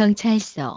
경찰서.